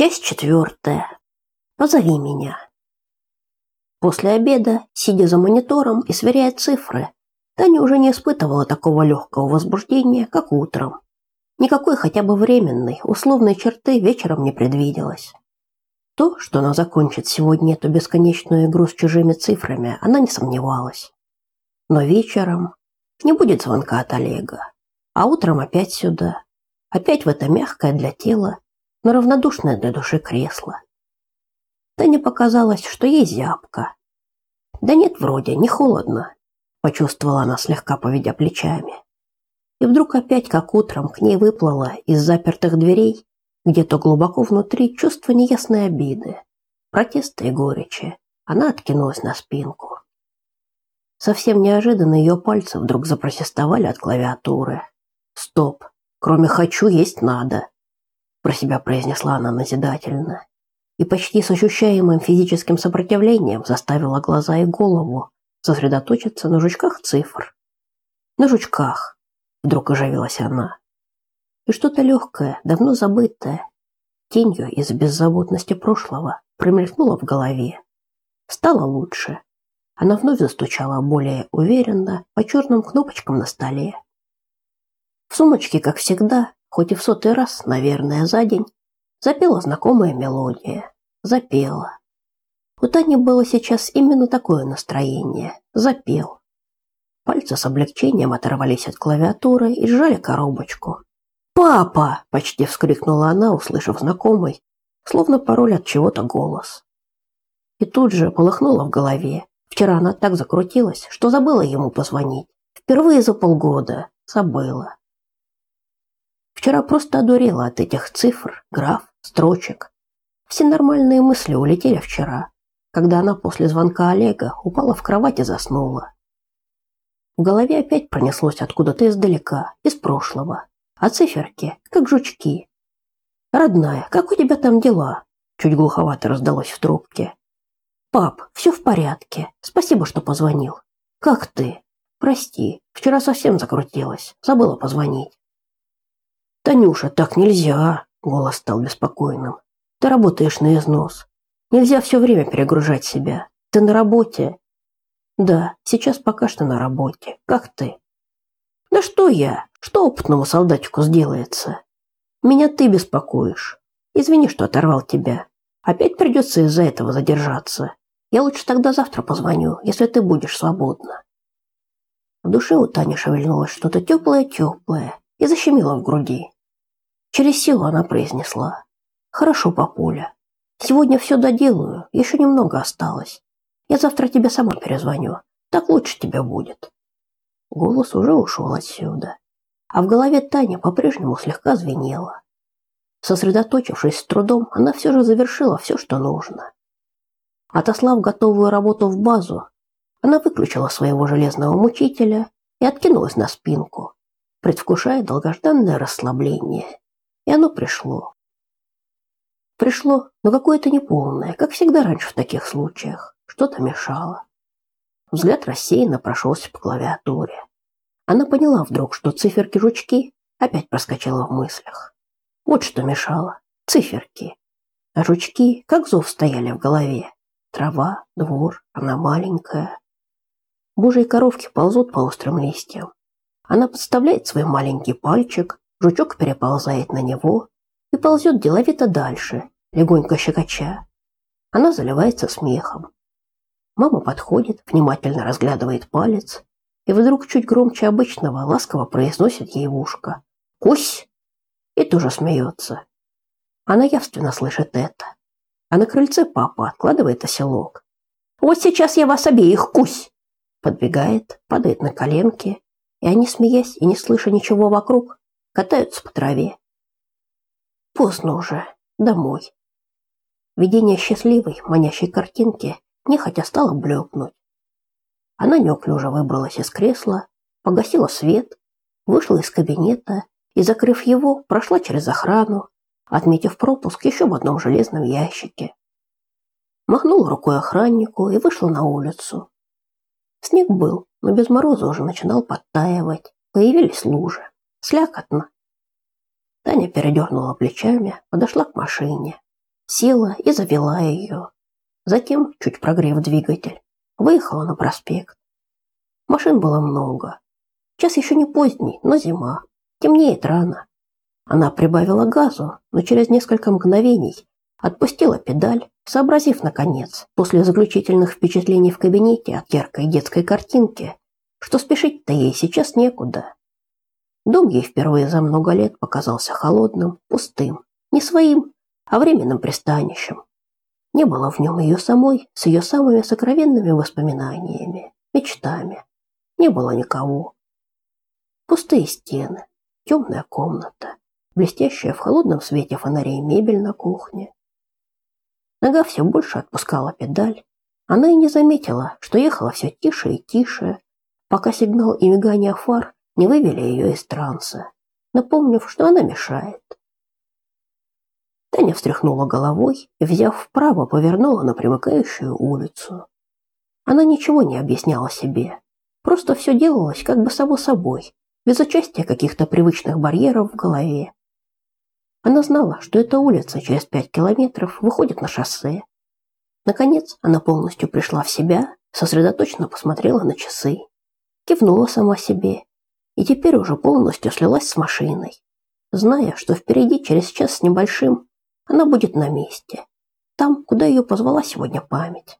Часть четвертая. Позови меня. После обеда, сидя за монитором и сверяя цифры, Таня уже не испытывала такого легкого возбуждения, как утром. Никакой хотя бы временной, условной черты вечером не предвиделось. То, что она закончит сегодня эту бесконечную игру с чужими цифрами, она не сомневалась. Но вечером не будет звонка от Олега, а утром опять сюда, опять в это мягкое для тела, но равнодушное для души кресло. Тане показалось, что ей зябко. Да нет, вроде, не холодно, почувствовала она, слегка поведя плечами. И вдруг опять, как утром, к ней выплыло из запертых дверей где-то глубоко внутри чувство неясной обиды, протеста и горечи. Она откинулась на спинку. Совсем неожиданно ее пальцы вдруг запротестовали от клавиатуры. Стоп. Кроме хочу есть надо, про себя произнесла она назидательно. И почти с ощущаемым физическим сопротивлением заставила глаза и голову сосредоточиться на жучках цифр. На жучках, вдруг оживилась она. И что-то легкое, давно забытое, тенью из беззаботности прошлого, промелькнуло в голове. Стало лучше. Она вновь застучала более уверенно по черным кнопочкам на столе. В сумочке, как всегда, хоть и в сотый раз, наверное, за день, запела знакомая мелодия. Запела. У Тани было сейчас именно такое настроение. Запел. Пальцы с облегчением оторвались от клавиатуры и сжали коробочку. «Папа!» – почти вскрикнула она, услышав знакомый, словно пароль от чего-то голос. И тут же полыхнуло в голове. Вчера она так закрутилась, что забыла ему позвонить. Впервые за полгода забыла. Вчера просто одурела от этих цифр, граф, строчек. Все нормальные мысли улетели вчера, когда она после звонка Олега упала в кровать и заснула. В голове опять пронеслось откуда-то издалека, из прошлого. А циферки, как жучки. «Родная, как у тебя там дела?» Чуть глуховато раздалось в трубке. «Пап, все в порядке. Спасибо, что позвонил. Как ты? Прости, вчера совсем закрутилась. Забыла позвонить». «Танюша, так нельзя!» – голос стал беспокойным. «Ты работаешь на износ. Нельзя все время перегружать себя. Ты на работе?» «Да, сейчас пока что на работе. Как ты?» «Да что я? Что опытному солдатику сделается? Меня ты беспокоишь. Извини, что оторвал тебя. Опять придется из-за этого задержаться. Я лучше тогда завтра позвоню, если ты будешь свободна». В душе у Тани шевельнулось что-то теплое-теплое, и защемило в груди. Через силу она произнесла. «Хорошо, папуля. Сегодня все доделаю, еще немного осталось. Я завтра тебе сама перезвоню. Так лучше тебе будет». Голос уже ушел отсюда. А в голове Таня по-прежнему слегка звенела. Сосредоточившись с трудом, она все же завершила все, что нужно. Отослав готовую работу в базу, она выключила своего железного мучителя и откинулась на спинку, предвкушая долгожданное расслабление. И оно пришло. Пришло, но какое-то неполное, как всегда раньше в таких случаях. Что-то мешало. Взгляд рассеянно прошелся по клавиатуре. Она поняла вдруг, что циферки-жучки опять проскочила в мыслях. Вот что мешало. Циферки. А жучки, как зов, стояли в голове. Трава, двор, она маленькая. Божьи коровки ползут по острым листьям. Она подставляет свой маленький пальчик, жучок переползает на него и ползет деловито дальше, легонько щекоча. Она заливается смехом. Мама подходит, внимательно разглядывает палец и вдруг чуть громче обычного ласково произносит ей в ушко «Кусь!» и тоже смеется. Она явственно слышит это. А на крыльце папа откладывает оселок. «Вот сейчас я вас обеих кусь!» Подбегает, падает на коленки и они, смеясь и не слыша ничего вокруг, катаются по траве. Поздно уже, домой. Видение счастливой, манящей картинки нехотя стало блекнуть. Она неуклюже выбралась из кресла, погасила свет, вышла из кабинета и, закрыв его, прошла через охрану, отметив пропуск еще в одном железном ящике. Махнула рукой охраннику и вышла на улицу. Снег был, но без мороза уже начинал подтаивать. Появились лужи. Слякотно. Таня передернула плечами, подошла к машине. села и завела ее. Затем, чуть прогрев двигатель, выехала на проспект. Машин было много. Час еще не поздний, но зима. Темнеет рано. Она прибавила газу, но через несколько мгновений отпустила педаль, сообразив, наконец, после заключительных впечатлений в кабинете от яркой детской картинки, что спешить-то ей сейчас некуда. Дом ей впервые за много лет показался холодным, пустым, не своим, а временным пристанищем. Не было в нем ее самой с ее самыми сокровенными воспоминаниями, мечтами. Не было никого. Пустые стены, темная комната, блестящая в холодном свете фонарей мебель на кухне. Нога все больше отпускала педаль. Она и не заметила, что ехала все тише и тише, пока сигнал и мигание фар не вывели ее из транса, напомнив, что она мешает. Таня встряхнула головой и, взяв вправо, повернула на примыкающую улицу. Она ничего не объясняла себе. Просто все делалось как бы само собой, без участия каких-то привычных барьеров в голове. Она знала, что эта улица через пять километров выходит на шоссе. Наконец, она полностью пришла в себя, сосредоточенно посмотрела на часы, кивнула сама себе и теперь уже полностью слилась с машиной, зная, что впереди через час с небольшим она будет на месте, там, куда ее позвала сегодня память.